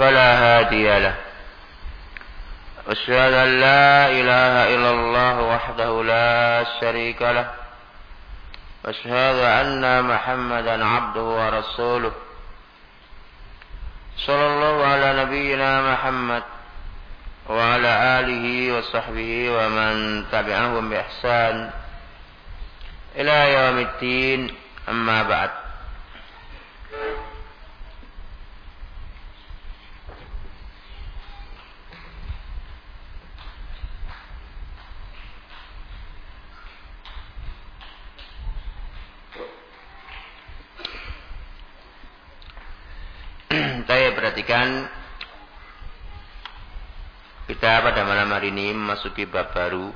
فلا هادي له. أشهد أن لا إله إلا الله وحده لا شريك له. وأشهد أن محمدا عبده ورسوله. صلى الله على نبينا محمد وعلى آله وصحبه ومن تبعهم بإحسان إلى يوم الدين. أما بعد. Perhatikan kita pada malam hari ini memasuki bab baru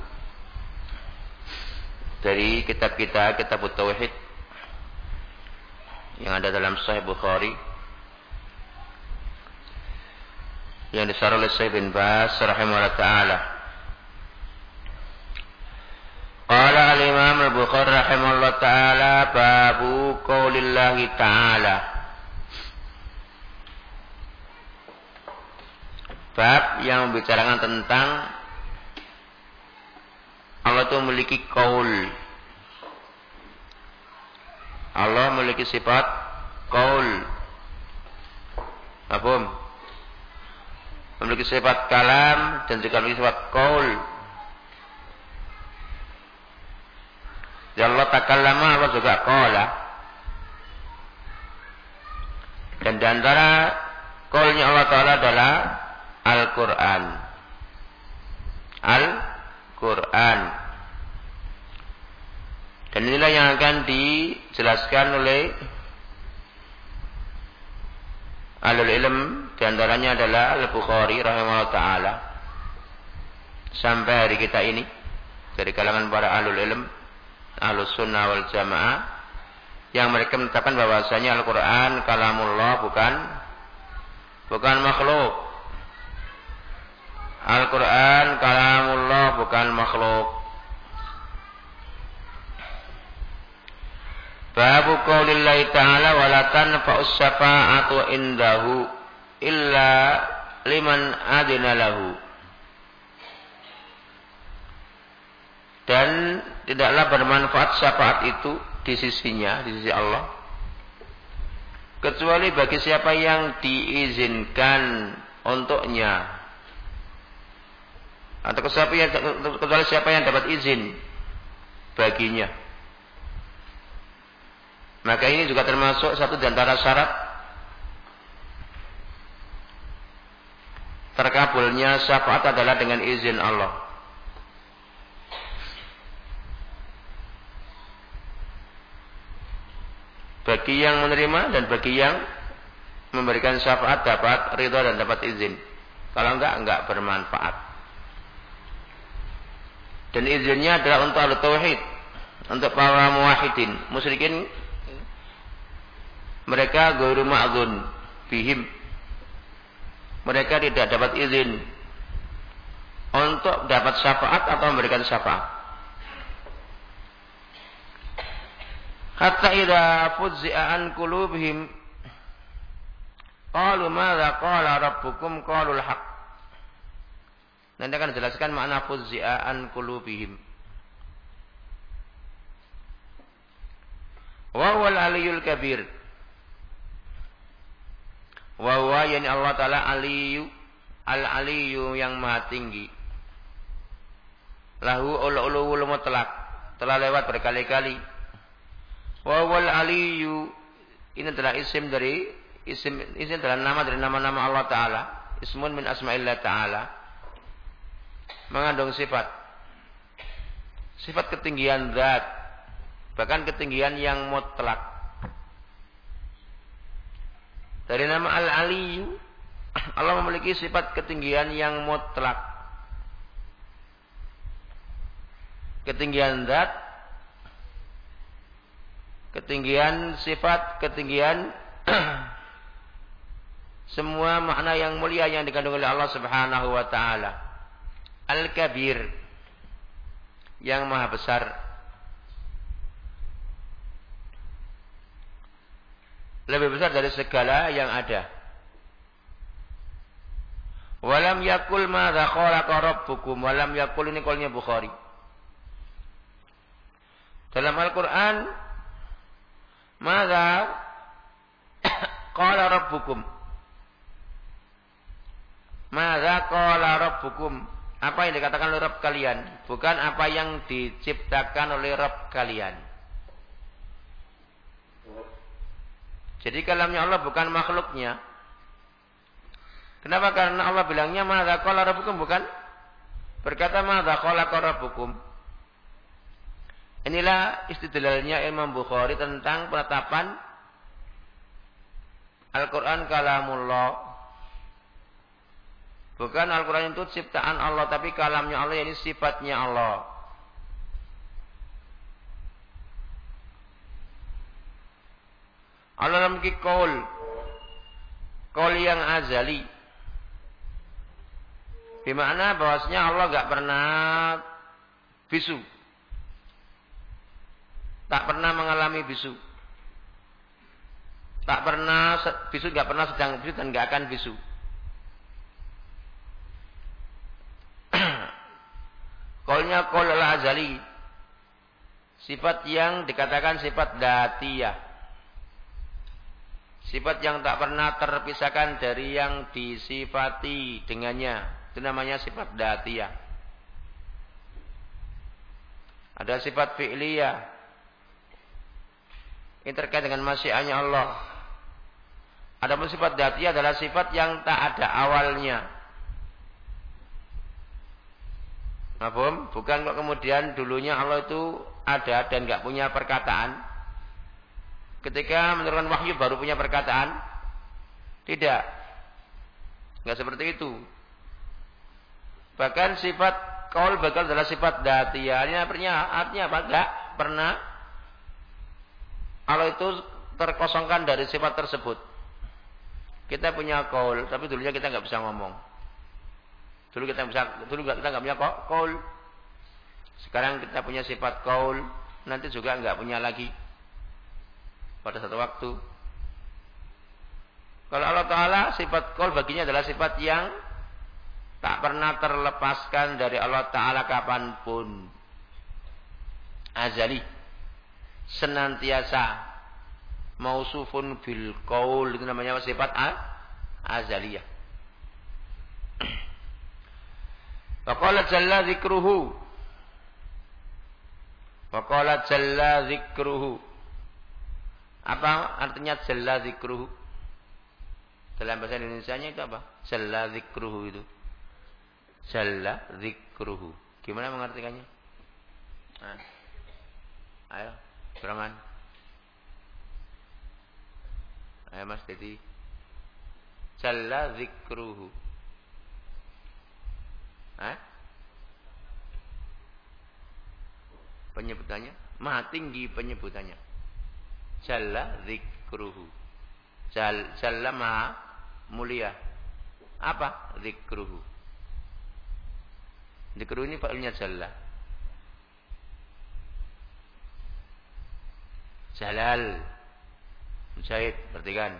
dari kitab kita, kitab Tauhid yang ada dalam Sahih Bukhari yang disarah oleh Syekh bin Bas rahimahullah taala. Qala al-Imam al-Bukhari rahimahullah taala babu qaulillahi ta'ala Bab yang membicarakan tentang Allah itu memiliki kaul. Allah memiliki sifat kaul. Apa? Memiliki sifat kalam dan juga memiliki sifat kaul. Ya Allah takallama Allah juga qala. Dan di antara kaulnya Allah Ta'ala adalah Al-Quran. Al-Quran. Dan inilah yang akan dijelaskan oleh alul ilm di antaranya adalah Al-Bukhari rahimahullah ta'ala sampai hari kita ini dari kalangan para alul ilm alus sunnah wal jamaah yang mereka menetapkan bahwasanya Al-Quran kalamullah bukan bukan makhluk Al-Quran kalamullah bukan makhluk. Babu qaulillahi ta'ala wala tanfa'us syafa'atu indahu illa liman adina lahu. Dan tidaklah bermanfaat syafaat itu di sisinya, di sisi Allah. Kecuali bagi siapa yang diizinkan untuknya atau siapa yang kecuali siapa yang dapat izin baginya. Maka ini juga termasuk satu di antara syarat terkabulnya syafaat adalah dengan izin Allah. Bagi yang menerima dan bagi yang memberikan syafaat dapat ridho dan dapat izin. Kalau enggak, enggak bermanfaat. Dan izinnya adalah untuk al tauhid, untuk para muwahhidin. Musyrikin mereka guru ma'zun bihim. Mereka tidak dapat izin untuk dapat syafaat atau memberikan syafaat. Hatta idza fuzzi'a an qulubihim qalu madza qala rabbukum qalu al-haqq Nanti akan dijelaskan makna fuzzi'an kulubihim. Wa huwal aliyul kabir. Wa huwa yani Allah Ta'ala aliyu al-aliyu yang maha tinggi. Lahu ulu-ulu mutlak. Telah lewat berkali-kali. Wa huwal aliyu ini adalah isim dari isim ini adalah nama dari nama-nama Allah Ta'ala. Ismun min asma'illah Ta'ala mengandung sifat. Sifat ketinggian zat. Bahkan ketinggian yang mutlak. Dari nama Al-Aliyu Allah memiliki sifat ketinggian yang mutlak. Ketinggian zat, ketinggian sifat, ketinggian semua makna yang mulia yang dikandung oleh Allah Subhanahu wa taala. Al-Kabir yang maha besar. Lebih besar dari segala yang ada. Walam yakul madza khalaqa rabbukum. Walam yakul ini kolnya Bukhari. Dalam Al-Quran, madza qala rabbukum. Madza qala rabbukum. Apa yang dikatakan oleh Rabb kalian, bukan apa yang diciptakan oleh Rabb kalian. Jadi kalamnya Allah bukan makhluknya, Kenapa? Karena Allah bilangnya madza qala rabbukum bukan berkata madza qala rabbukum. Inilah istidlalnya Imam Bukhari tentang penetapan Al-Quran kalamullah. Bukan Al-Quran itu ciptaan Allah, tapi kalamnya Allah, ini sifatnya Allah. Allah memiliki kaul. Kaul yang azali. Di mana bahwasanya Allah gak pernah bisu. Tak pernah mengalami bisu. Tak pernah bisu, gak pernah sedang bisu dan gak akan bisu. Kolnya kol azali. Sifat yang dikatakan sifat datiyah. Sifat yang tak pernah terpisahkan dari yang disifati dengannya. Itu namanya sifat datiyah. Ada sifat fi'liyah. Ini terkait dengan masyiannya Allah. Ada sifat datiyah adalah sifat yang tak ada awalnya. Mahfum? Bukan kok kemudian dulunya Allah itu ada dan nggak punya perkataan. Ketika menurunkan wahyu baru punya perkataan. Tidak. Nggak seperti itu. Bahkan sifat kaul bakal adalah sifat datiyah. Ini artinya, artinya apa? Enggak pernah Allah itu terkosongkan dari sifat tersebut. Kita punya kaul, tapi dulunya kita nggak bisa ngomong. Dulu kita bisa, dulu kita nggak punya kaul. Sekarang kita punya sifat kaul, nanti juga nggak punya lagi pada satu waktu. Kalau Allah Taala sifat kaul baginya adalah sifat yang tak pernah terlepaskan dari Allah Ta'ala kapan pun. Azali. Senantiasa. Mausufun bil qaul. Itu namanya sifat azaliyah. Waqala jalla zikruhu. Waqala jalla zikruhu. Apa artinya jalla zikruhu? Dalam bahasa Indonesia itu apa? Jalla zikruhu itu. Jalla zikruhu. Gimana mengartikannya? Nah. Ayo, Braman. Ayo Mas Dedi. Jalla zikruhu. Penyebutannya maha tinggi penyebutannya. Jalla zikruhu. Jal, jalla maha mulia. Apa zikruhu? Dikru ini fa'ilnya jalla. Jalal. Mujahid, berarti kan?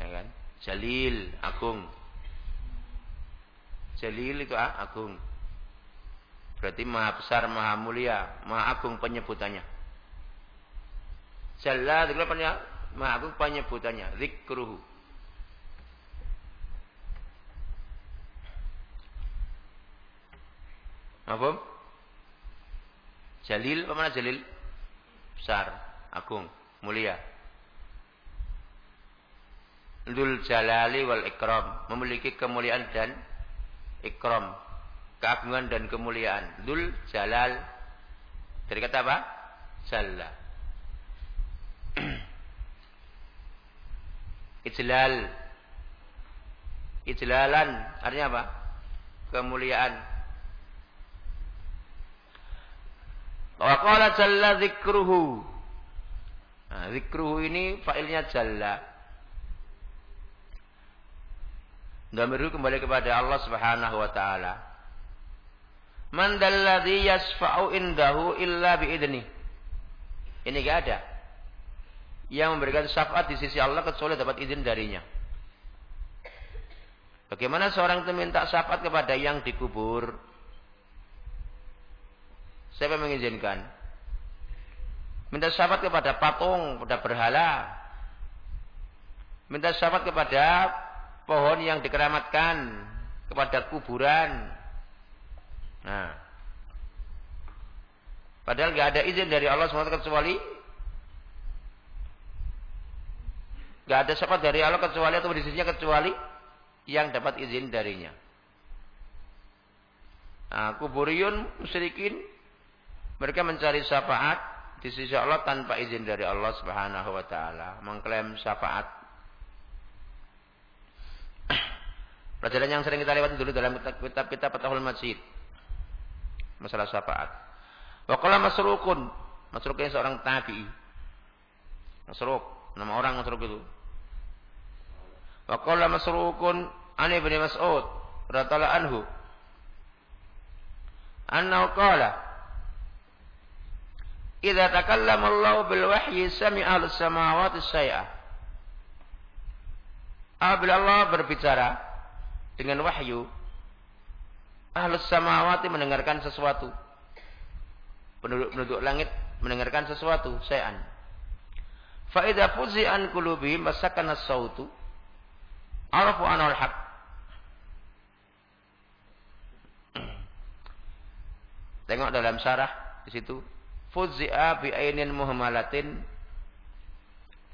Ya kan? Jalil, agung. Jalil itu ah, agung. Berarti maha besar, maha mulia, maha agung penyebutannya. Jalla, itu apa Maha agung penyebutannya. Zikruhu. Apa? Jalil, apa mana Jalil? Besar, agung, mulia. Dul jalali wal ikram. Memiliki kemuliaan dan ikram. Keagungan dan kemuliaan. Dul jalal. Dari kata apa? Jalla. Ijlal. Ijlalan artinya apa? Kemuliaan. Wa qala jalla dzikruhu. Nah, dzikruhu ini failnya jalla. Damiru kembali kepada Allah Subhanahu wa taala. Man dalladzi yasfa'u indahu illa biidni. Ini enggak ada yang memberikan syafaat di sisi Allah kecuali dapat izin darinya. Bagaimana seorang itu minta syafaat kepada yang dikubur? Siapa mengizinkan? Minta syafaat kepada patung, kepada berhala. Minta syafaat kepada pohon yang dikeramatkan, kepada kuburan. Nah, padahal nggak ada izin dari Allah SWT kecuali Gak ada syafaat dari Allah kecuali atau di sisinya kecuali yang dapat izin darinya. Nah, kuburiyun musyrikin mereka mencari syafaat di sisi Allah tanpa izin dari Allah taala, mengklaim syafaat. Pelajaran yang sering kita lewati dulu dalam kitab kitab Fatahul Masjid. Masalah syafaat. Wa qala Masrukun, Masruk seorang tabi'i. Masruk, nama orang Masruk itu. Wa qala Masrukun an Ibnu Mas'ud radhiyallahu anhu annahu qala Idza takallama Allah bil wahyi sami'a al samawati syai'a. Apabila Allah berbicara dengan wahyu, ahlus samawati mendengarkan sesuatu. Penduduk-penduduk langit mendengarkan sesuatu, syai'an. Fa idza fuzi'an qulubihim masakana sautu Arafu anal haq. Tengok dalam syarah di situ. Fudzi'a bi ainin muhammalatin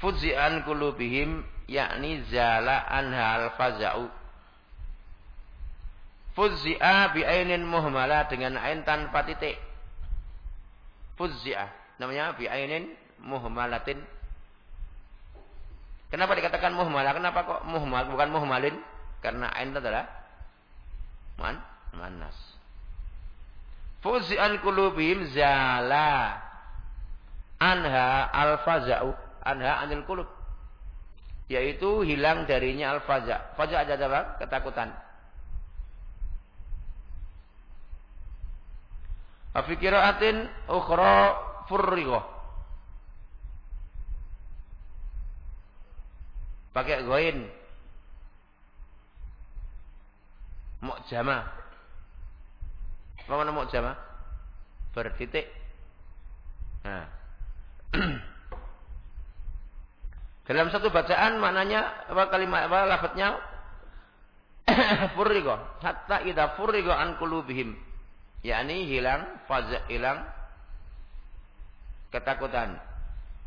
fudzi'an kulubihim yakni zala anha al-faza'u. Fudzi'a bi ainin muhammala dengan ain tanpa titik. Fudzi'a namanya bi ainin muhammalatin Kenapa dikatakan muhmalah? Kenapa kok muhmal bukan muhmalin? Karena ain adalah man manas. Fuzi'an kulubihim zala anha al-faza'u anha anil kulub yaitu hilang darinya al-faza. Faza ada apa? Ketakutan. Afikiraatin ukhra furrighah pakai goin. Jama apa mana jama bertitik. Nah. Dalam satu bacaan maknanya apa kalimat apa lafadznya? Furrigo. Hatta idza furrigo an qulubihim yakni hilang faza hilang ketakutan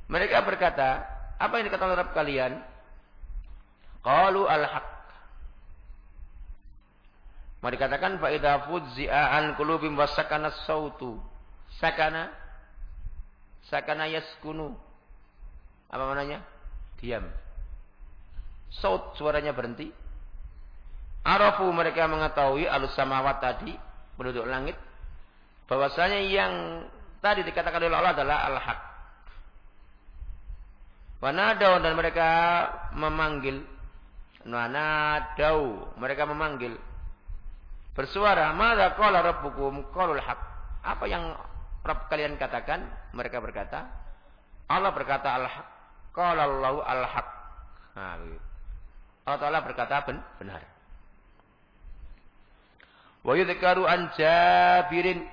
mereka berkata apa yang dikatakan oleh kalian Qalu al-haq. Mari katakan fa idza fuzzi'a an qulubim wasakana sautu. Sakana sakana yaskunu. Apa maknanya? Diam. Saut suaranya berhenti. Arafu mereka mengetahui alus samawat tadi, penduduk langit, bahwasanya yang tadi dikatakan oleh Allah adalah al-haq. Wanadau dan mereka memanggil Nanadau. Mereka memanggil. Bersuara. Mada qala rabbukum qalul haq. Apa yang Rabb kalian katakan? Mereka berkata. Allah berkata al-haq. Qala Allahu al-haq. Nah, Allah berkata benar. Wa yudhkaru an Jabirin.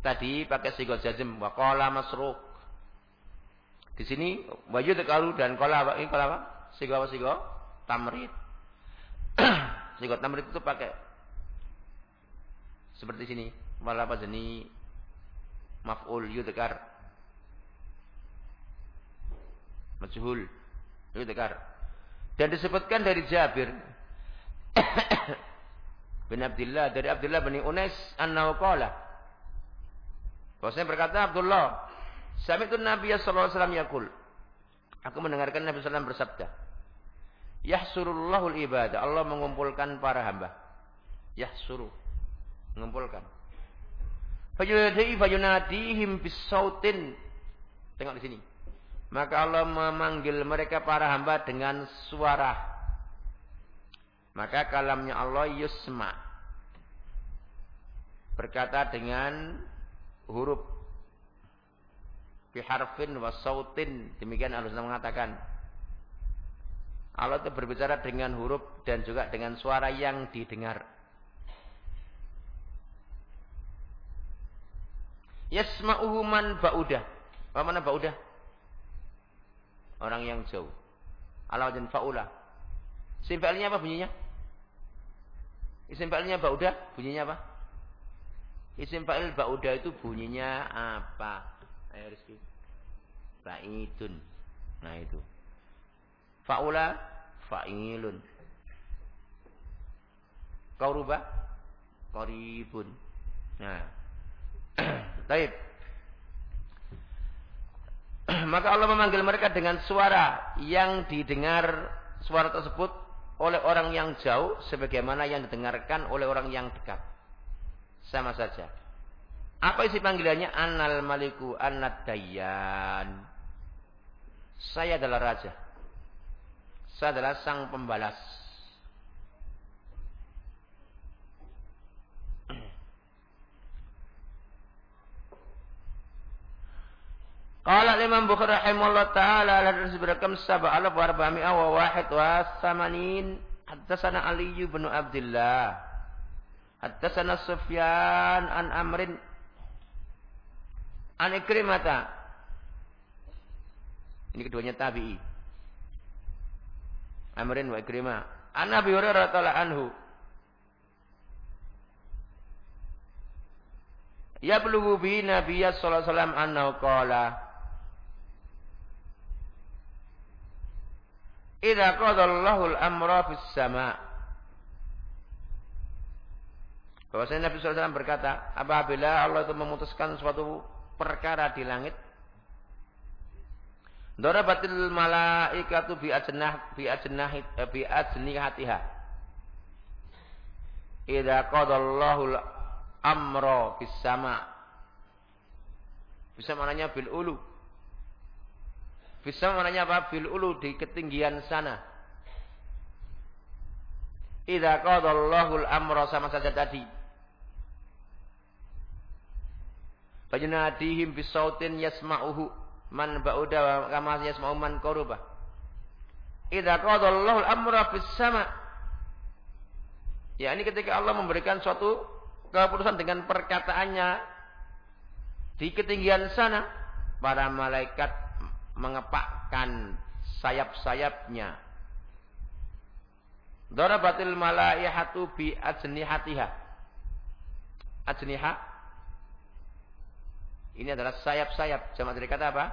Tadi pakai sigot jazm. Wa qala masruq. Di sini wa yudhkaru dan qala apa? Ini qala apa? Sigo apa sigo? Tamrid. Sigot tamrid itu pakai seperti sini. Wala jeni maf'ul yudhkar. Majhul yudhkar. Dan disebutkan dari Jabir bin Abdullah dari Abdullah bin Unais annahu qala Bahwasanya berkata Abdullah, "Sami'tu Nabi sallallahu alaihi wasallam yaqul." Aku mendengarkan Nabi sallallahu bersabda, Yahsurullahul ibadah. Allah mengumpulkan para hamba. Yahsuru. Mengumpulkan. Fayunadi fayunadihim bisautin. Tengok di sini. Maka Allah memanggil mereka para hamba dengan suara. Maka kalamnya Allah yusma. Berkata dengan huruf. Biharfin wa sautin. Demikian Allah mengatakan. Allah itu berbicara dengan huruf dan juga dengan suara yang didengar. Yasma'uhu man ba'udah. Apa mana ba'udah? Orang yang jauh. Ala dan fa'ula. Isim fa'ilnya apa bunyinya? Isim fa'ilnya ba'udah bunyinya apa? Isim fa'il ba'udah itu bunyinya apa? Ayo Rizky. Fa'idun. Nah itu. Fa'ula fa'ilun. Kauruba qaribun. Nah. Taib. Maka Allah memanggil mereka dengan suara yang didengar suara tersebut oleh orang yang jauh sebagaimana yang didengarkan oleh orang yang dekat. Sama saja. Apa isi panggilannya? Anal maliku anad dayan. Saya adalah raja. Saya adalah sang pembalas. Qala Imam Bukhari rahimahullah taala ala berakam sab'a alaf wa arba'mi'a wa wahid wa samanin. Haddatsana Ali bin Abdullah haddatsana Sufyan an Amrin. An Ikrimata. Ini keduanya tabi'i. Amrin wa Ikrimah. An Abi Hurairah radhiyallahu anhu. Ya belum bi Nabi sallallahu alaihi wasallam annahu qala Idza qadallahu al-amra fis sama' Bahwasanya Nabi SAW berkata, apabila Allah itu memutuskan suatu perkara di langit, Darabatil malaikatu bi ajnah bi ajnah eh, bi ajnihatiha. Idza qadallahu al-amra fis sama' Bisa maknanya bil ulu. Bisa maknanya apa? Bil ulu di ketinggian sana. Idza qadallahu al-amra sama saja tadi. Fajnadihim bisautin yasma'uhu man ba'uda wa kama yasma'u man qaruba. Idza qadallahu al-amra fis sama. Ya ini ketika Allah memberikan suatu keputusan dengan perkataannya di ketinggian sana para malaikat mengepakkan sayap-sayapnya. Darabatil malaihatu bi ajnihatiha. Ajniha ini adalah sayap-sayap. Jamak dari kata apa?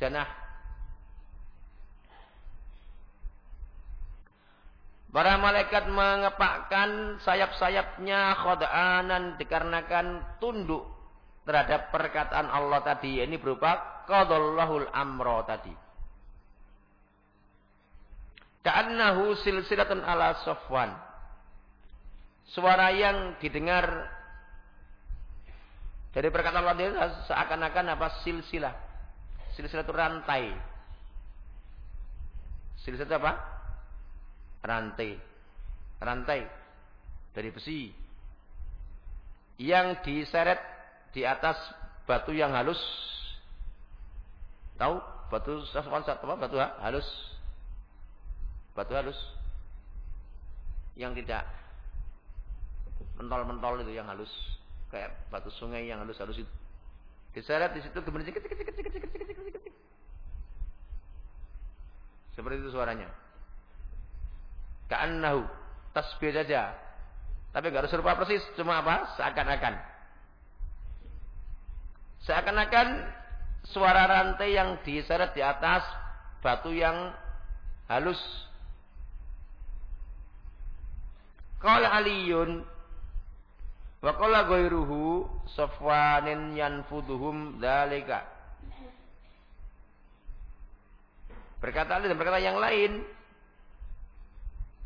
Janah. Para malaikat mengepakkan sayap-sayapnya khodaanan dikarenakan tunduk terhadap perkataan Allah tadi. Ini berupa qadallahul amro tadi. Ka'annahu silsilatun ala sofwan. Suara yang didengar dari perkataan Allah seakan-akan apa silsilah. Silsilah itu rantai. Silsilah itu apa? Rantai. Rantai dari besi yang diseret di atas batu yang halus Tahu batu safwan apa batu halus. Batu halus. Yang tidak mentol-mentol itu yang halus. Kayak batu sungai yang halus-halus itu. Diseret di situ kemudian cek cek cek cek cek cek cek cek. Seperti itu suaranya. Ka'annahu tasbih saja. Tapi enggak harus serupa persis, cuma apa? Seakan-akan. Seakan-akan suara rantai yang diseret di atas batu yang halus. Qala Aliyun wa qala ghairuhu Safwanin yanfuduhum dalika. Berkata Ali dan berkata yang lain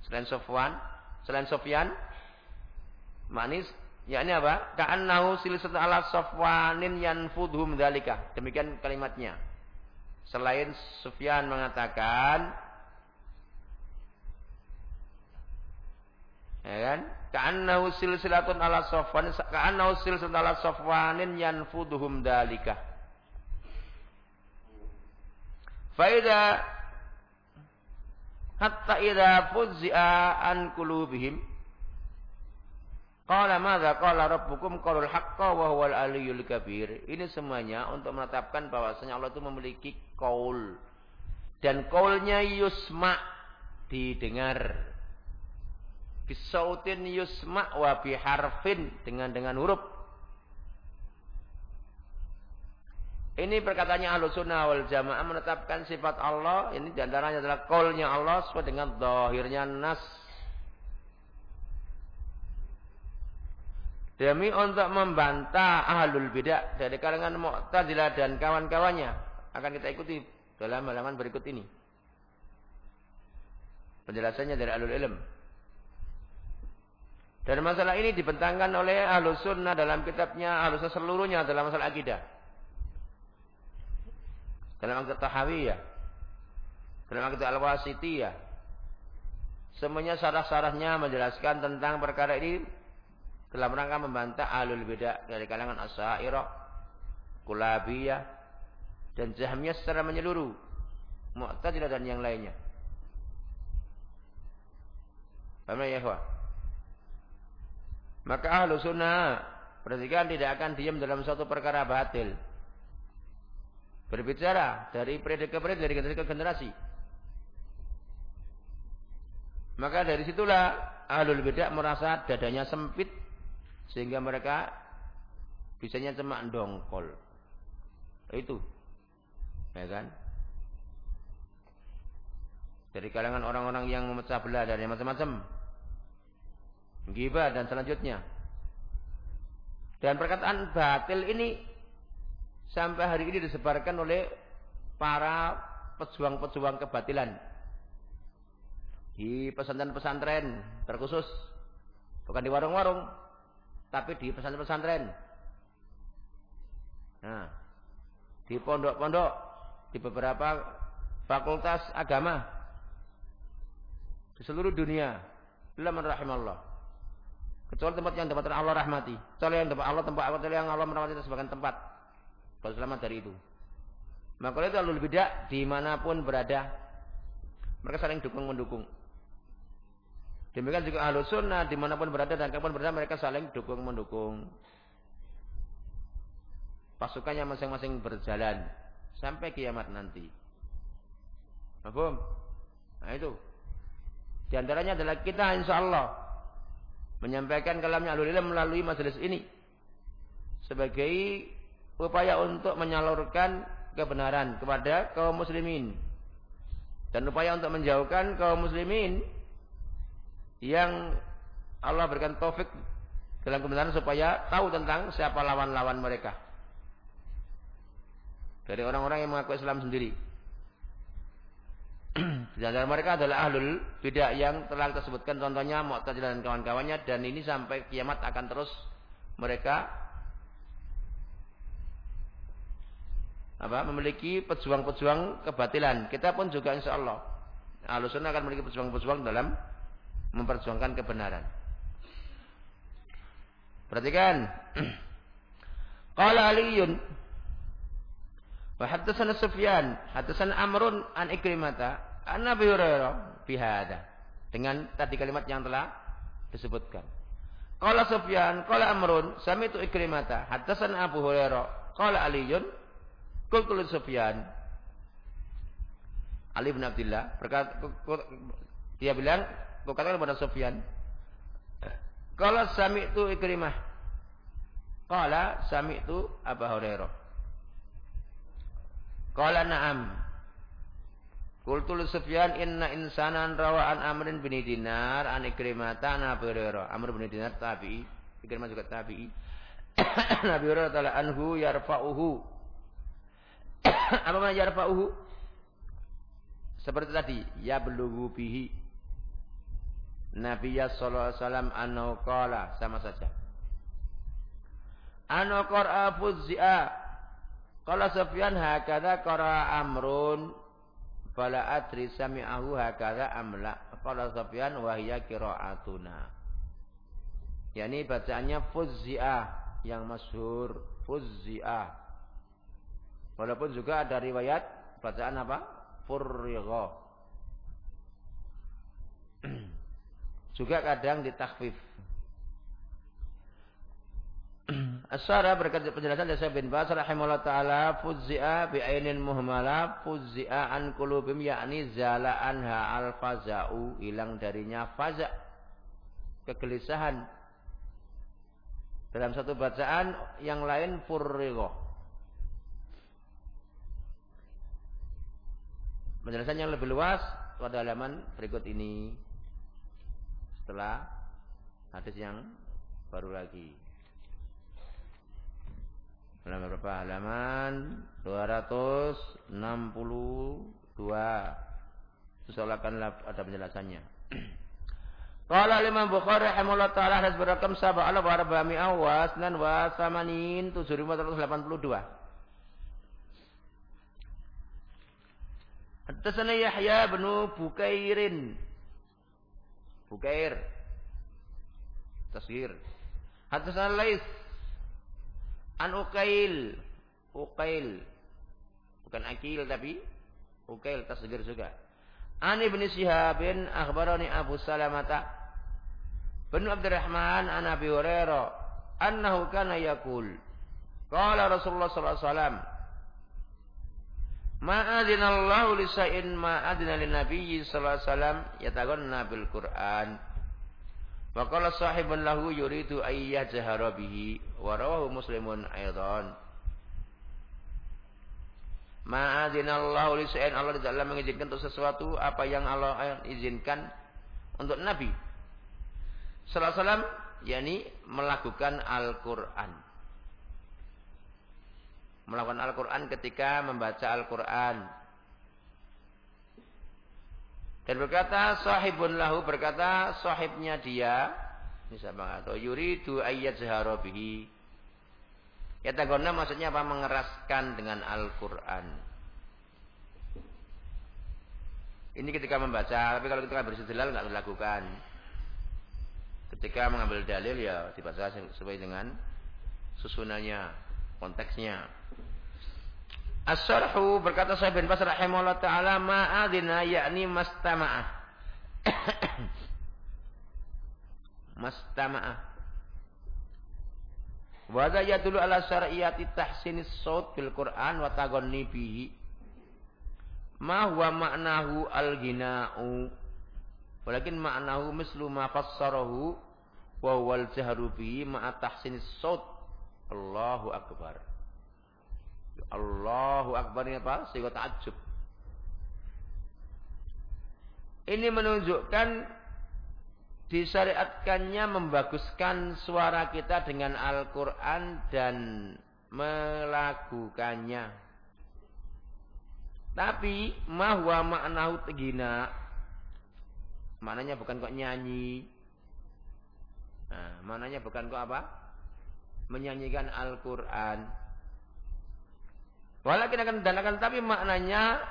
Selain Sofwan, selain Sofyan, manis, yakni apa? Ka'annahu silsat ala Sofwanin yanfudhum dalika. Demikian kalimatnya. Selain Sufyan mengatakan Ya kan? Ka'annahu silsilatun ala Sofwan, ka'annahu silsilatun ala Sofwanin yanfudhum dalika. Faida hatta idza fuzzi'a an qulubihim Qala madza qala rabbukum qalul haqqa wa huwal aliyyul kabir. Ini semuanya untuk menetapkan bahwasanya Allah itu memiliki qaul. Dan qaulnya yusma didengar. Bisautin yusma wa biharfin dengan dengan huruf. Ini perkataannya ahlu sunnah wal jamaah menetapkan sifat Allah. Ini di antaranya adalah qaulnya Allah sesuai dengan dohirnya nas. Demi untuk membantah ahlul bidah dari kalangan Mu'tazilah dan kawan-kawannya. Akan kita ikuti dalam halaman berikut ini. Penjelasannya dari ahlul ilm. Dan masalah ini dibentangkan oleh ahlus sunnah dalam kitabnya ahlus seluruhnya dalam masalah akidah. Dalam akidah tahawiyah. Dalam akidah al-wasitiyah. Semuanya sarah-sarahnya menjelaskan tentang perkara ini dalam rangka membantah alul beda dari kalangan asairah, kulabiyah, dan jahmiyah secara menyeluruh. Mu'tazilah dan yang lainnya. Paham ya, Maka ahlu sunnah perhatikan tidak akan diam dalam suatu perkara batil. Berbicara dari periode ke periode, dari generasi ke generasi. Maka dari situlah ahlul bidah merasa dadanya sempit sehingga mereka bisanya cuma dongkol. Itu. Ya kan? Dari kalangan orang-orang yang memecah belah dari macam-macam. Gibah dan selanjutnya. Dan perkataan batil ini sampai hari ini disebarkan oleh para pejuang-pejuang kebatilan. Di pesantren-pesantren terkhusus. Bukan di warung-warung tapi di pesantren-pesantren. Nah, di pondok-pondok, di beberapa fakultas agama di seluruh dunia. Man rahimallah. Kecuali tempat yang tempat Allah rahmati. Kecuali yang tempat Allah tempat kecuali yang Allah merahmati itu sebagai tempat. Kalau selamat dari itu. Maka itu alul bidah di mana pun berada. Mereka saling dukung mendukung. Demikian juga ahlu sunnah di mana pun berada dan kapan berada mereka saling dukung mendukung. Pasukannya masing-masing berjalan sampai kiamat nanti. Mahfum? Nah itu. Di antaranya adalah kita insya Allah menyampaikan kalamnya alul ilm melalui majelis ini sebagai upaya untuk menyalurkan kebenaran kepada kaum muslimin dan upaya untuk menjauhkan kaum muslimin yang Allah berikan taufik dalam kebenaran supaya tahu tentang siapa lawan-lawan mereka. Dari orang-orang yang mengaku Islam sendiri. Di antara mereka adalah ahlul bidah yang telah kita sebutkan contohnya Mu'tazilah dan kawan-kawannya dan ini sampai kiamat akan terus mereka apa memiliki pejuang-pejuang kebatilan. Kita pun juga insya Allah Ahlus Sunnah akan memiliki pejuang-pejuang dalam memperjuangkan kebenaran. Perhatikan. Qala Aliyun wa haddatsana Sufyan, haddatsana Amrun an Ikrimata, an Nabi Hurairah bihada. Dengan tadi kalimat yang telah disebutkan. Qala Sufyan, qala Amrun, sami'tu Ikrimata, haddatsana Abu Hurairah, qala Aliyun, qultu Sufyan, Ali bin Abdullah berkata dia bilang Katakan kepada Sofyan. Kalau sami itu ikrimah. Kala sami itu Abu Hurairah. Kala na'am. Kultul Sufyan inna insanan rawa an amrin bin dinar an ikrimata an Abu Hurairah. Amr bin dinar tabi'i. Ikrimah juga tabi'i. Nabi Hurairah ta'ala anhu yarfa'uhu. Apa makna yarfa'uhu? Seperti tadi, ya belughu bihi Nabi sallallahu alaihi wasallam annahu qala sama saja. Anu qara fuzzi'a. Qala Sufyan hakadha qara Amrun fala adri sami'ahu hakadha amla. Qala Sufyan wa hiya qira'atuna. Yani bacaannya fuzzi'a yang masyhur fuzzi'a. Walaupun juga ada riwayat bacaan apa? Furrigha. juga kadang ditakfif. Asyara berkat penjelasan dari Syekh bin Baz rahimahullah taala fuzzi'a bi ainin muhmala fuzzi'a an qulubim yakni zala anha al faza'u hilang darinya faza kegelisahan dalam satu bacaan yang lain furrigha Penjelasan yang lebih luas pada halaman berikut ini. Setelah hadis yang baru lagi. Halaman berapa? Halaman 262. Seolah-akan ada penjelasannya. Qala Imam Bukhari rahimahullah taala hadis berakam sab'a ala wa wa asnan wa samanin 7582. Haddatsana Yahya bin Bukairin. Bukair. Tasghir. Haddatsana Lais an Uqail. Uqail. Bukan Akil tapi Uqail tasghir juga. An Ibnu Shihabin akhbarani Abu Salamata bin Abdurrahman an Abi Hurairah annahu kana yaqul qala Rasulullah sallallahu alaihi wasallam Ma'adinallahu lisa'in ma'adina lin nabiyyi sallallahu alaihi wasallam yataghanna bil Qur'an. Wa qala sahibun lahu yuridu ayyajhara bihi wa rawahu Muslimun aidan. Ma'adinallahu lisa'in Allah tidak mengizinkan untuk sesuatu apa yang Allah izinkan untuk Nabi sallallahu alaihi wasallam yakni melakukan Al-Qur'an melakukan Al-Quran ketika membaca Al-Quran. Dan berkata sahibun lahu berkata sahibnya dia misalnya atau yuridu ayat zaharobihi. Ya tagona maksudnya apa mengeraskan dengan Al-Quran. Ini ketika membaca, tapi kalau ketika bersedilal nggak dilakukan. Ketika mengambil dalil ya dibaca sesuai dengan susunannya, konteksnya. As-sarhu berkata saya bin Bas rahimahullah taala ma'adina yakni mastama'ah. mastama'ah. Wa yadullu ala syar'iyati tahsinis saut bil Qur'an wa taghanni bihi. Ma huwa ma'nahu al-ghina'u. Walakin ma'nahu mislu ma fassarahu wa huwa al-jahru bihi ma'a tahsinis saut. Allahu akbar. Allahu Akbar ini apa? Sehingga takjub. Ini menunjukkan disyariatkannya membaguskan suara kita dengan Al-Quran dan melakukannya. Tapi mahwa maknahu tegina. Maknanya bukan kok nyanyi. Nah, maknanya bukan kok apa? Menyanyikan Al-Quran. Walakin akan dan akan tapi maknanya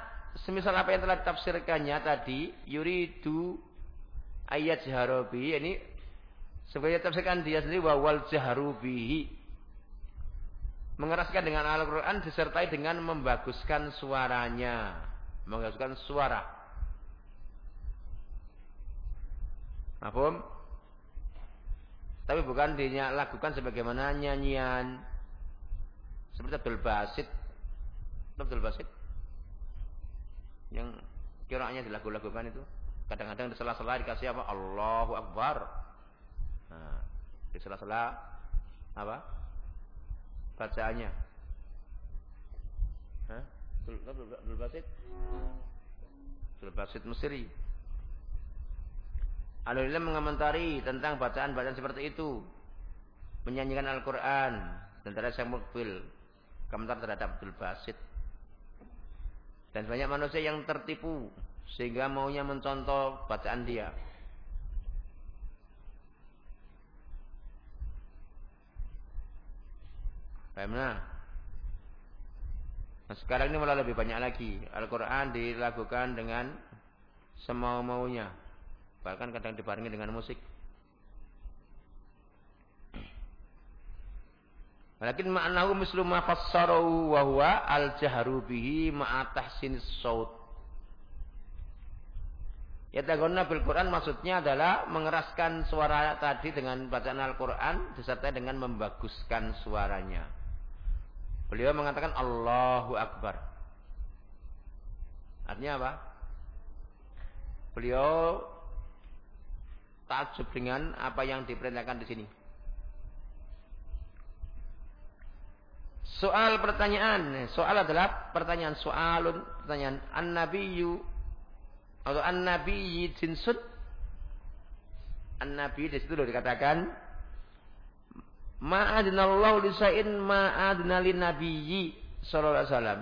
semisal apa yang telah ditafsirkannya tadi yuridu ayat jaharobi ini sebagai tafsirkan dia sendiri wawal jaharubihi mengeraskan dengan Al-Quran disertai dengan membaguskan suaranya membaguskan suara Apa? Tapi bukan dia lakukan sebagaimana nyanyian. Seperti Abdul Basit. Abdul Basit? Yang kiranya dilagu-lagukan itu. Kadang-kadang di sela-sela dikasih apa? Allahu Akbar. Nah, di sela-sela apa? Bacaannya? Abdul Basit? Abdul Basit Mesiri Alhamdulillah mengomentari tentang bacaan-bacaan seperti itu. Menyanyikan Al-Quran. Dan terhadap Mukbil. Komentar terhadap Abdul Basit. Dan banyak manusia yang tertipu. Sehingga maunya mencontoh bacaan dia. Baiklah. Nah, sekarang ini malah lebih banyak lagi. Al-Quran dilakukan dengan semau-maunya. Bahkan kadang dibarengi dengan musik. Walakin ma'nahu mislu ma fassarahu wa huwa al-jahru bihi ma'a tahsin saut. Ya tagonna bil Quran maksudnya adalah mengeraskan suara tadi dengan bacaan Al-Quran disertai dengan membaguskan suaranya. Beliau mengatakan Allahu Akbar. Artinya apa? Beliau takjub dengan apa yang diperintahkan di sini. Soal pertanyaan, soal adalah pertanyaan soalun, pertanyaan an-nabiyyu atau an-nabiyyi jinsun. An-nabi di situ dikatakan Ma'adnallahu lisa'in ma'adna lin nabiyyi sallallahu alaihi wasallam.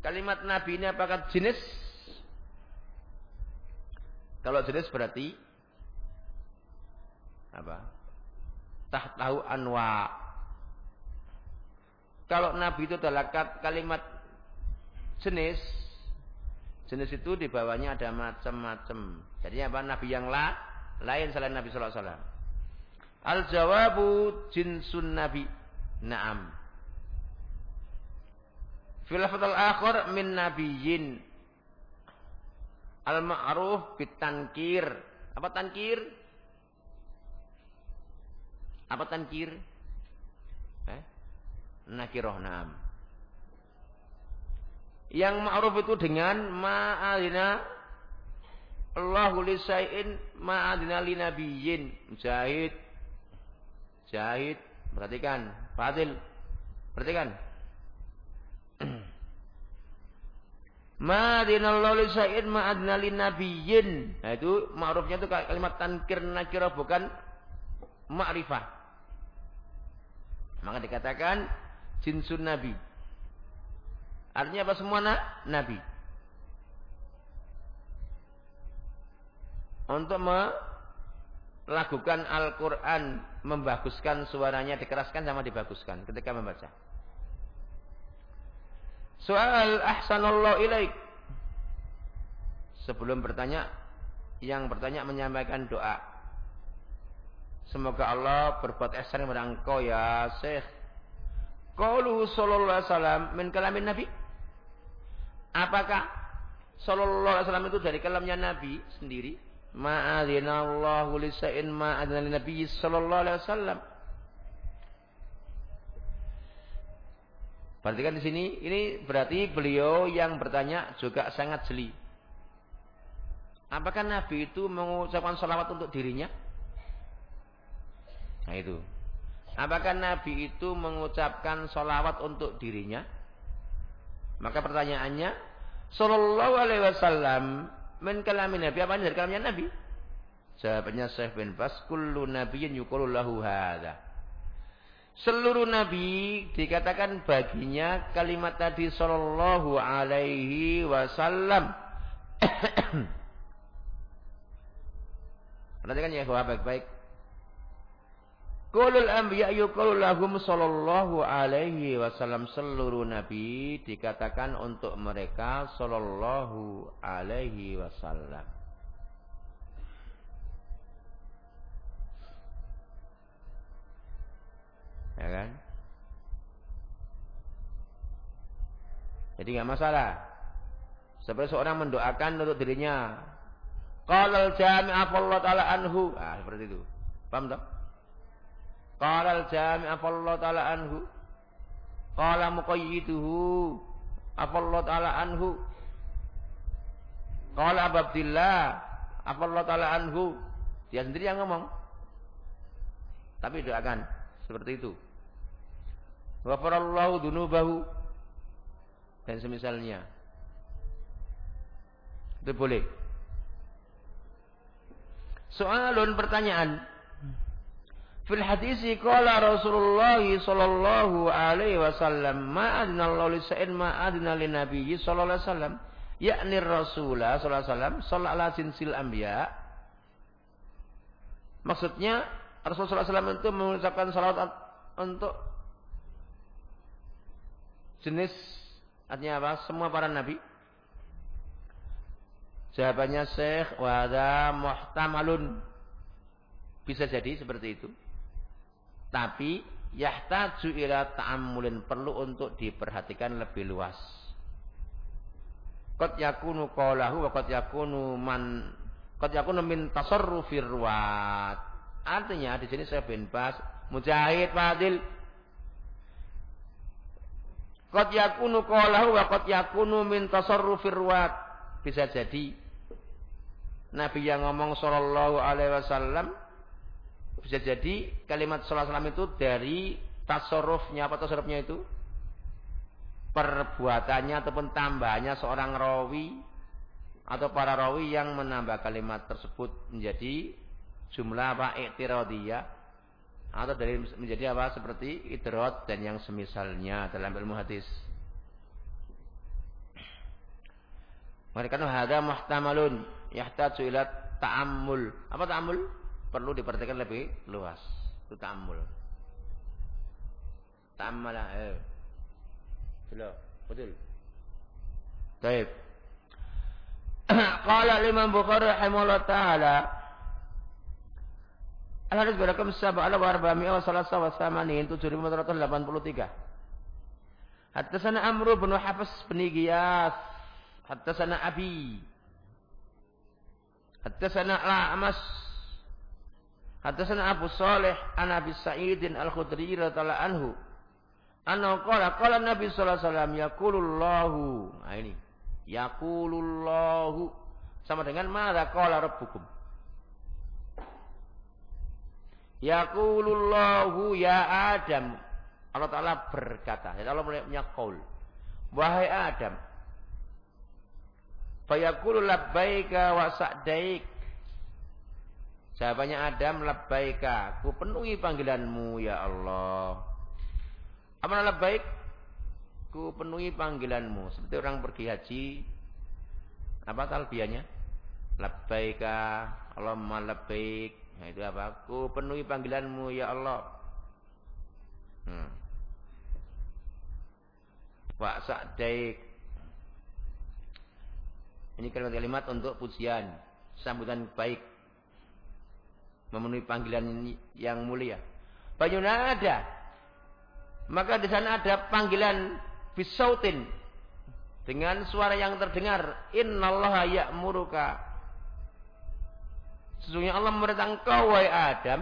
Kalimat nabi ini apakah jenis? Kalau jenis berarti apa? Tahtahu anwa. Kalau nabi itu adalah kalimat jenis, jenis itu di bawahnya ada macam-macam. Jadi apa? Nabi yang la, lain selain Nabi sallallahu alaihi. Al jawabu jinsun nabi. Naam. Fil al akhir min nabiyyin. Al ma'ruf bitankir. Apa tankir? Apa tankir? Eh? Nakiroh naam. Yang ma'ruf itu dengan ma'alina Allahu lisai'in ma'adina li nabiyyin. Mujahid Syahid, perhatikan. Fadil, perhatikan. Madinallahu li sa'id ma'adna lin nabiyyin. Nah itu ma'rufnya itu kalimat tankir nakirah bukan ma'rifah. Maka dikatakan jinsun nabi. Artinya apa semua nak? Nabi. Untuk melakukan Al-Quran membaguskan suaranya dikeraskan sama dibaguskan ketika membaca. Soal ahsanallahu ilaik. Sebelum bertanya, yang bertanya menyampaikan doa. Semoga Allah berbuat ihsan kepada engkau ya Syekh. Qauluhu sallallahu alaihi wasallam min kalamin Nabi. Apakah sallallahu alaihi wasallam itu dari kalamnya Nabi sendiri Ma'adinallahu lisa'in ma'adina Nabi sallallahu alaihi wasallam. Perhatikan di sini, ini berarti beliau yang bertanya juga sangat jeli. Apakah Nabi itu mengucapkan salawat untuk dirinya? Nah itu. Apakah Nabi itu mengucapkan salawat untuk dirinya? Maka pertanyaannya, Sallallahu alaihi wasallam min kalamin Nabi apa dari kalamnya Nabi? Jawabannya Syekh bin Bas, kullu nabiyyin yuqulu lahu hadza. Seluruh nabi dikatakan baginya kalimat tadi sallallahu alaihi wasallam. Perhatikan ya baik-baik. Kulul anbiya yuqalu lahum sallallahu alaihi wasallam seluruh nabi dikatakan untuk mereka sallallahu alaihi wasallam. Ya kan? Jadi nggak masalah. Seperti seorang mendoakan untuk dirinya. Qala al-jami' Allah taala anhu. Ah, seperti itu. Paham tak? Qala al-jami' afallahu ta'ala anhu. Qala muqayyiduhu afallahu ta'ala anhu. Qala Abu Abdillah afallahu ta'ala anhu. Dia sendiri yang ngomong. Tapi doakan seperti itu. Ghafarallahu dunubahu dan semisalnya. Itu boleh. Soalun pertanyaan. Fil hadisi qala Rasulullah sallallahu alaihi wasallam ma adna Allah li sa'in ma adna lin nabiyyi sallallahu alaihi wasallam yakni Rasulullah sallallahu alaihi wasallam sallallahu sinsil anbiya Maksudnya Rasulullah SAW itu mengucapkan salawat untuk jenis artinya apa? Semua para nabi. Jawabannya Syekh wada muhtamalun. Bisa jadi seperti itu. Tapi yahtaju ila ta'ammulin perlu untuk diperhatikan lebih luas. Qad yakunu qawlahu wa qad yakunu man qad yakunu min tasarrufir ruwat. Artinya di sini saya bin Bas, Mujahid, Fadil Qad yakunu qawlahu wa qad yakunu min tasarrufir ruwat. Bisa jadi Nabi yang ngomong sallallahu alaihi wasallam bisa jadi kalimat alaihi wasallam itu dari tasarrufnya apa tasarrufnya itu? perbuatannya ataupun tambahnya seorang rawi atau para rawi yang menambah kalimat tersebut menjadi jumlah apa iktiradiyah atau dari menjadi apa seperti idrot dan yang semisalnya dalam ilmu hadis. Mereka hada muhtamalun yahtaju ila ta'ammul. Apa ta'ammul? Perlu diperhatikan lebih luas. Itu ta'ammul. Ta'ammala. Eh. Betul. Betul. Baik. Qala Imam Bukhari rahimahullah taala Al-Hadis berakam sab'ala wa arba'ami'a wa salasa wa samanin 7483 Hattasana Amru bin Hafs bin Giyas Hattasana Abi Hattasana Al-Amas Hattasana Abu Salih An Abi Sa'idin Al-Khudri radhiyallahu anhu Anna qala qala Nabi sallallahu alaihi wasallam yaqulullahu. Nah ini. Yaqulullahu sama dengan madza qala rabbukum. Yaqulullahu ya Adam. Allah Ta'ala berkata. Ya Allah punya qaul. Wahai Adam. Fayaqulu labbaika wa sa'daik. Jawabannya Adam labbaika. Ku penuhi panggilanmu ya Allah. Apa baik? Ku penuhi panggilanmu. Seperti orang pergi haji. Apa talbiyahnya? Labbaika. Allahumma labbaik. Nah itu apa? Ku penuhi panggilanmu ya Allah. Hmm. Wa sa'daik. Ini kalimat-kalimat untuk pujian. Sambutan baik. Memenuhi panggilan yang mulia. Banyunada. Maka di sana ada panggilan bisautin. Dengan suara yang terdengar innallaha ya'muruka. Sesungguhnya Allah memerintahkan kau wahai Adam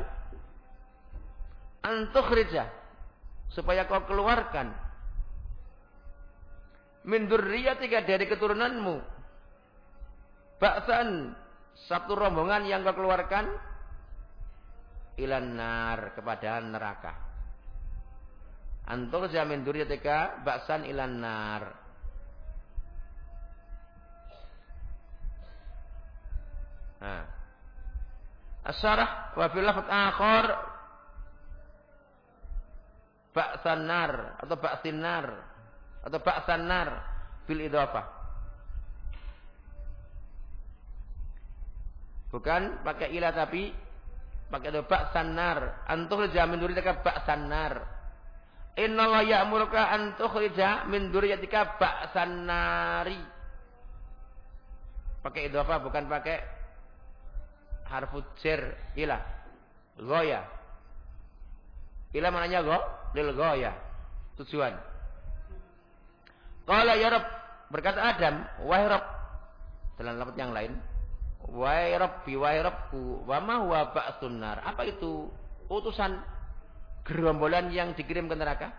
antukhrija supaya kau keluarkan. Min dzurriyyatika dari keturunanmu. Ba'san satu rombongan yang kau keluarkan ilan nar kepada neraka Antur jamin duriyatika baksan ilan nar. Nah. Asyarah wa fil lafaz akhar nar atau ba'sin nar atau ba'san nar bil idhafah. Bukan pakai ilah tapi pakai ba'san nar. Antur jamin duriyatika ba'san nar. Innallaha ya'muruka an tukhrija min dzurriyyatika ba'san nari. Pakai idhofah bukan pakai harfu jar ila. Goya. Ila maknanya go, lil goya. Tujuan. Qala ya Rabb, berkata Adam, wahai Rabb. Dalam lafaz yang lain, wahai Rabbi, wahai Rabbku, wa ma huwa ba'sun nar. Apa itu? Utusan gerombolan yang dikirim ke neraka?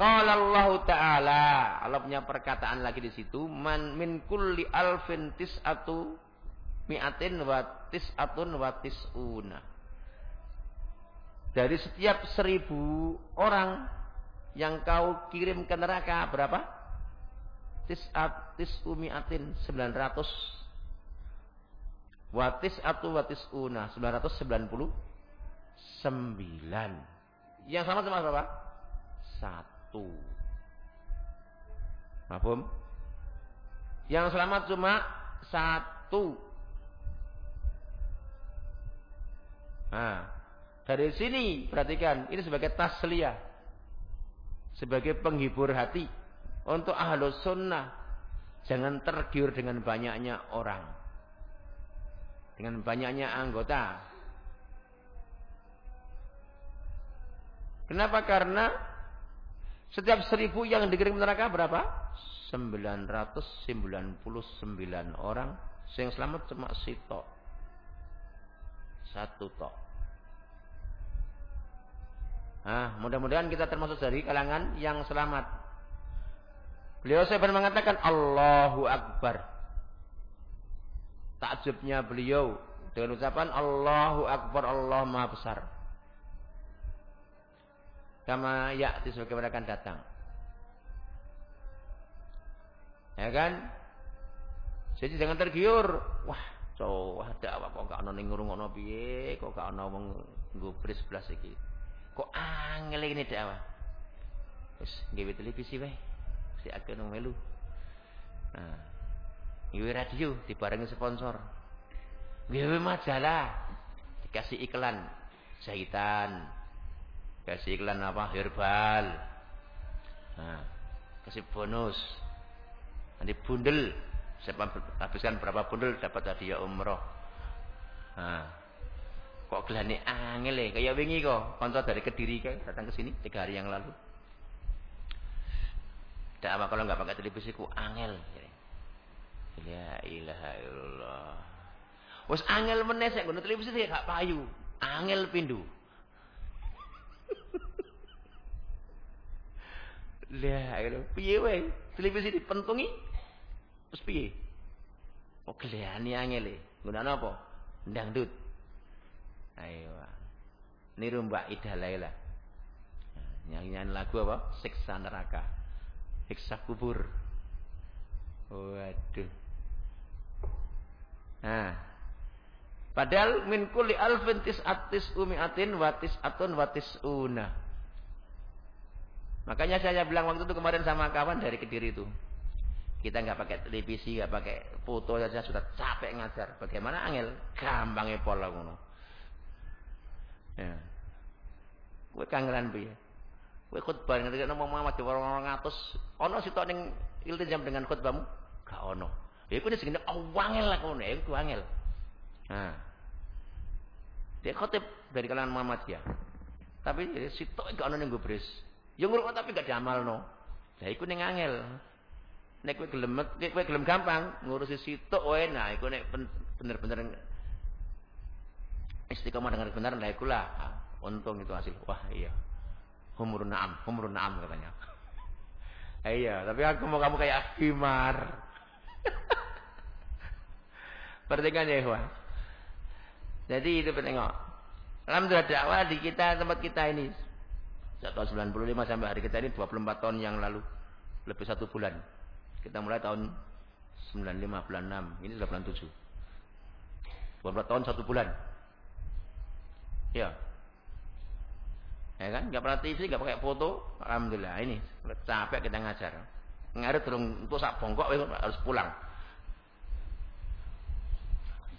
Qala Allah Ta'ala, Allah punya perkataan lagi di situ, man min kulli alfin tis'atu mi'atin wa tis'atun wa tis'una. Dari setiap seribu orang yang kau kirim ke neraka berapa? Tis'at tis'u mi'atin 900 wa tis'atu wa tis'una 990 sembilan. Yang sama cuma berapa? Satu. Mafhum? Yang selamat cuma satu. Nah, dari sini perhatikan, ini sebagai tasliyah. sebagai penghibur hati untuk ahlus sunnah jangan tergiur dengan banyaknya orang. Dengan banyaknya anggota. Kenapa? Karena setiap seribu yang dikirim neraka berapa? 999 orang. Yang selamat cuma sitok satu tok. Nah, mudah-mudahan kita termasuk dari kalangan yang selamat. Beliau pernah mengatakan Allahu Akbar. Takjubnya beliau dengan ucapan Allahu Akbar, Allah Maha Besar. Kama ya sebagaimana akan datang. Ya kan? Jadi jangan tergiur. Wah, cowok ada apa kok gak ono ning ngrungokno piye? Kok gak ono wong ngubris belas iki. Kok angel ini dakwah. Wis nggawe televisi wae. Si akeh nang melu. Nah. Nggawe radio dibarengi sponsor. Nggawe majalah dikasih iklan jahitan. Kasih iklan apa? Herbal. Nah, kasih bonus. Nanti bundel. Saya habiskan berapa bundel dapat hadiah umroh. Nah, Kok gelane angel ya? Kayak wingi kok, kanca dari Kediri kayak datang ke sini tiga hari yang lalu. Apa kalau nggak pakai televisi ku angel. Ya ilaha illallah. Wes angel meneh sik ngono televisi sik gak payu. Angel pindu. Lah, piye wae? Televisi dipentungi. Terus piye? Oh, angel e. Gunane apa? Dangdut. Ayo. Niru Mbak Ida Laila. Nyanyian lagu apa? Siksa neraka. Siksa kubur. Waduh. Nah. Padahal min kulli alfin tis'atis umiatin watis atun watis una. Makanya saya bilang waktu itu kemarin sama kawan dari Kediri itu. Kita nggak pakai televisi, nggak pakai foto saja sudah capek ngajar. Bagaimana angel? Gampangnya pola ngono. Ya. Kowe kangelan piye? Kowe khutbah ngerti nama Muhammad di orang ngatus, ono sitok ning iltijam dengan khutbahmu? Gak ono. Ya iku segini awangel lah kono, ya iku angel. Nah. Dia khotib dari kalangan Muhammadiyah. Tapi ya, sitok gak ono ning gubris. Ya ngrungok tapi gak diamalno. Lah iku ning angel. Nek kowe gelem kowe gelem gampang ngurusi sitok wae nah iku nek bener-bener istiqomah dengan benar lah ikulah untung itu hasil wah iya humurun naam humurun naam katanya. Iya tapi aku mau kamu kayak himar perhatikan ya ikhwan? Jadi itu penengok Alhamdulillah dakwah di kita tempat kita ini tahun 95 sampai hari kita ini 24 tahun yang lalu. Lebih satu bulan. Kita mulai tahun 95 bulan 6 ini sudah bulan 7 24 tahun satu bulan. Ya. Ya kan? Gak pernah TV, gak pakai foto. Alhamdulillah ini capek kita ngajar. Ngarit terung untuk sak bongkok harus pulang.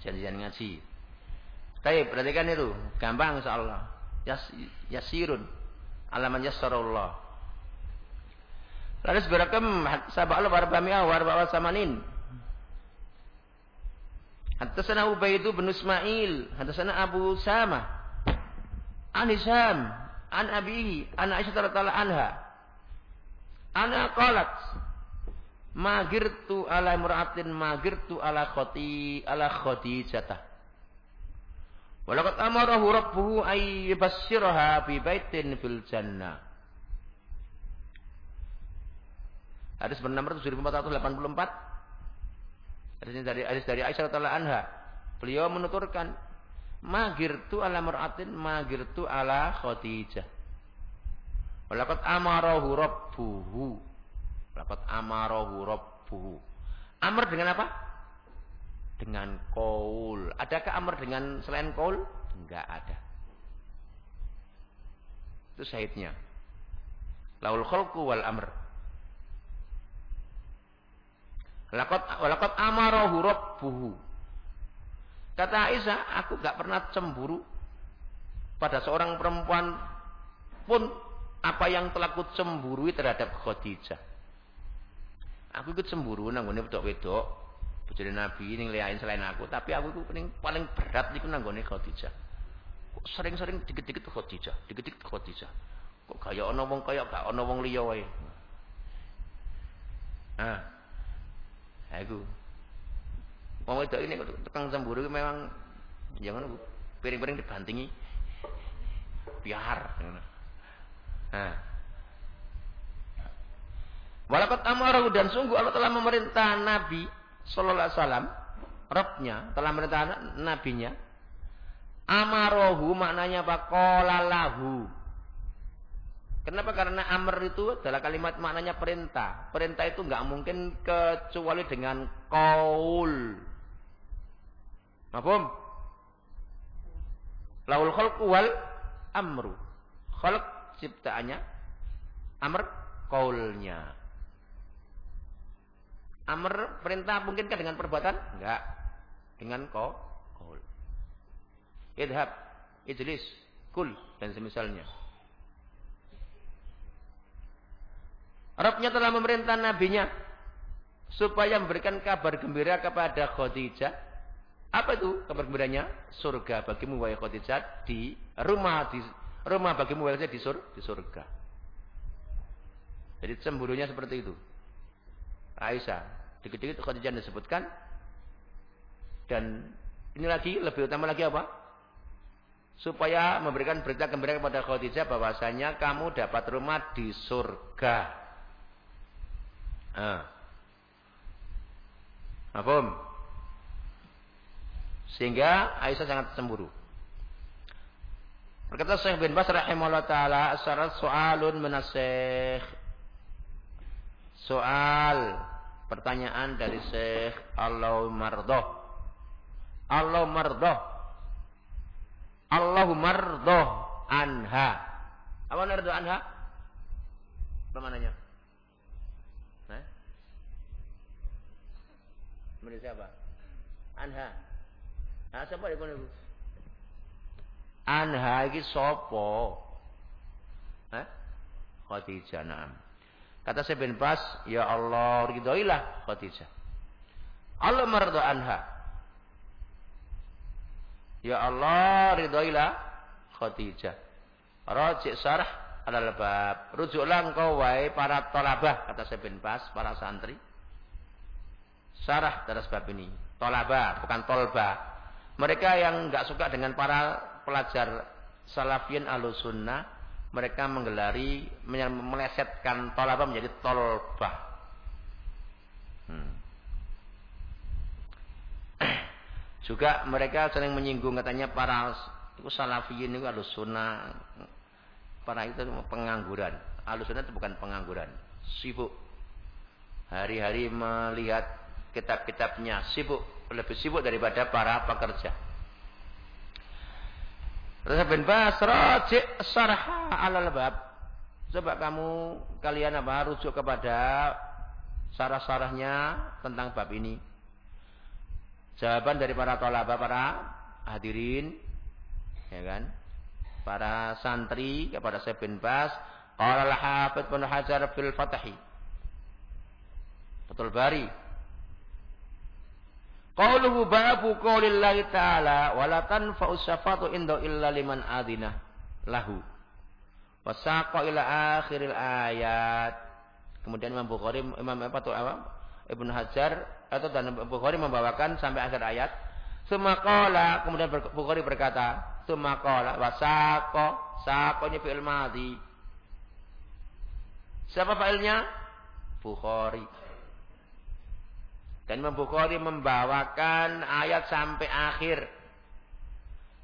Janjian ngaji. Tapi perhatikan itu, gampang insyaallah. Yas, yasirun. Alaman yassarullah. Lalu seberakam sabah Allah warbami'ah warba'al samanin. Hadasana Ubaidu bin Ismail. Hadasana Abu Sama. An Hisham, an Abihi, an Aisyah radhiyallahu anha. Ana qalat magirtu ala imra'atin magirtu ala khati ala khadijata. Walaqad amarahu rabbuhu ay yubassiraha bi baitin fil jannah. Hadis bernomor 7484. Hadis dari hadis dari Aisyah radhiyallahu anha. Beliau menuturkan magirtu ala mar'atin magirtu ala Khadijah. Walaqad amarahu rabbuhu. Walaqad amarahu rabbuhu. Amr dengan apa? Dengan qaul. Adakah amr dengan selain qaul? Enggak ada. Itu syahidnya. Laul khalqu wal amr. Walaqad amarahu rabbuhu. Kata Aisyah, aku gak pernah cemburu pada seorang perempuan pun apa yang telah ku cemburui terhadap Khadijah. Aku ikut cemburu nanggone wedok-wedok bojone Nabi ning liyain selain aku, tapi aku iku paling berat niku nanggone Khadijah. Kok sering-sering dikit-dikit Khadijah, dikit-dikit Khadijah. Kok kaya ana wong kaya gak ana wong liya wae. Nah. Aku. Wong wedok ini tukang cemburu memang ya ngono, Piring-piring dibantingi. Biar. Nah. Walakat amarahu dan sungguh Allah telah memerintah Nabi Sallallahu Alaihi Wasallam, Rabbnya telah memerintah nabinya. Amarohu maknanya apa? Kolalahu. Kenapa? Karena amr itu adalah kalimat maknanya perintah. Perintah itu nggak mungkin kecuali dengan kaul. Mafhum? Laul khalqu wal amru. Khalq ciptaannya, amr kaulnya. Amr perintah mungkinkah dengan perbuatan? Enggak. Dengan kaul. Idhab, ijlis, kul dan semisalnya. Rabbnya telah memerintah nabinya supaya memberikan kabar gembira kepada Khadijah. Apa itu kabar gembiranya? Surga bagimu wahai Khadijah di rumah di rumah bagimu wahai di, sur, di surga. Jadi cemburunya seperti itu. Aisyah, dikit-dikit Khadijah disebutkan dan ini lagi lebih utama lagi apa? Supaya memberikan berita gembira kepada Khadijah bahwasanya kamu dapat rumah di surga. Ah. Apa? Sehingga Aisyah sangat cemburu. Berkata Syekh bin Bas rahimahullah taala, "Asyarat soalun menasih." Soal pertanyaan dari Syekh Allah mardoh. Allah mardoh. Allah mardoh anha. Apa mardoh anha? Apa mananya? Menurut siapa? Anha. Ah, siapa di kono Anha iki sapa? Hah? Khadijah, na'am. Kata saya bin Bas, ya Allah ridhoilah Khadijah. Allah marda anha. Ya Allah ridhoilah Khadijah. Rajik sarah adalah bab. Rujuklah engkau wahai para tolabah. Kata saya bin Bas, para santri. Sarah terhadap bab ini. Tolabah, bukan tolba. Mereka yang nggak suka dengan para pelajar salafiyin alusunnah mereka menggelari melesetkan tolabah menjadi tolbah. Hmm. Juga mereka sering menyinggung katanya para itu salafiyin itu alus sunnah. Para itu pengangguran. Alus sunnah itu bukan pengangguran. Sibuk. Hari-hari melihat kitab-kitabnya. Sibuk. Lebih sibuk daripada para pekerja. Rasul bin Bas raji' sarha alal bab. Coba kamu kalian apa rujuk kepada sarah-sarahnya tentang bab ini. Jawaban dari para tolaba, para hadirin, ya kan? Para santri kepada Syekh bin Bas, qala al-Hafidz bin Hajar fil Fathi. Betul Bari Qauluhu babu qaulillahi ta'ala wala tanfa'u syafatu inda illa liman adina lahu. Wasaqa ila akhiril ayat. Kemudian Imam Bukhari Imam apa tuh apa? Ibnu Hajar atau dan Bukhari membawakan sampai akhir ayat. Sumaqala kemudian Bukhari berkata, Sumaqala wasaqa saqanya fi'il madhi. Siapa fa'ilnya? Bukhari. Dan Imam Bukhari membawakan ayat sampai akhir.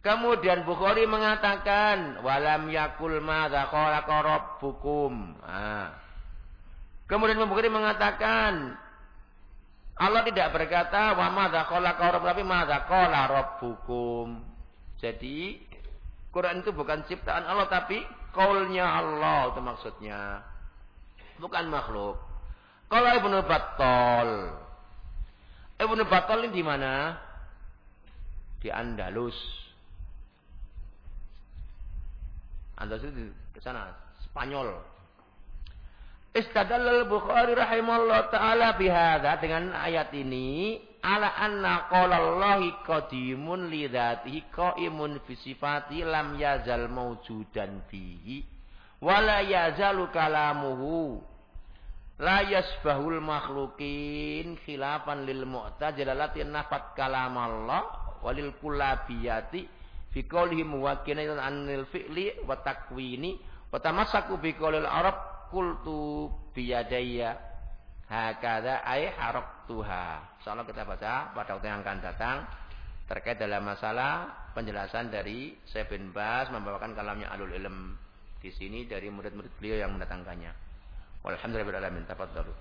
Kemudian Bukhari mengatakan walam yakul madza qala rabbukum. Nah. Kemudian Imam Bukhari mengatakan Allah tidak berkata wa qala rabb tapi madza qala rabbukum. Jadi Quran itu bukan ciptaan Allah tapi kaulnya Allah itu maksudnya. Bukan makhluk. Kalau Ibnu Battal Ibnu Battal ini di mana? Di Andalus. Andalus itu ke sana, Spanyol. Istadallal Bukhari rahimahullah taala bihadza dengan ayat ini ala anna qaulallahi qadimun li dzatihi qaimun fi sifati lam yazal mawjudan fihi wala yazalu kalamuhu la yasbahul makhlukin khilafan lil mu'tazilah lati nafat kalam Allah walil kullabiyati fi qawlihi muwakkilan anil fi'li wa takwini wa tamassaku bi qawlil arab kultu biyadaya hakada ay tuha. Insyaallah kita baca pada waktu yang akan datang terkait dalam masalah penjelasan dari Syekh bin Bas membawakan kalamnya Alul Ilm di sini dari murid-murid beliau yang mendatangkannya. والحمد لله بالعالمين تفضلوا.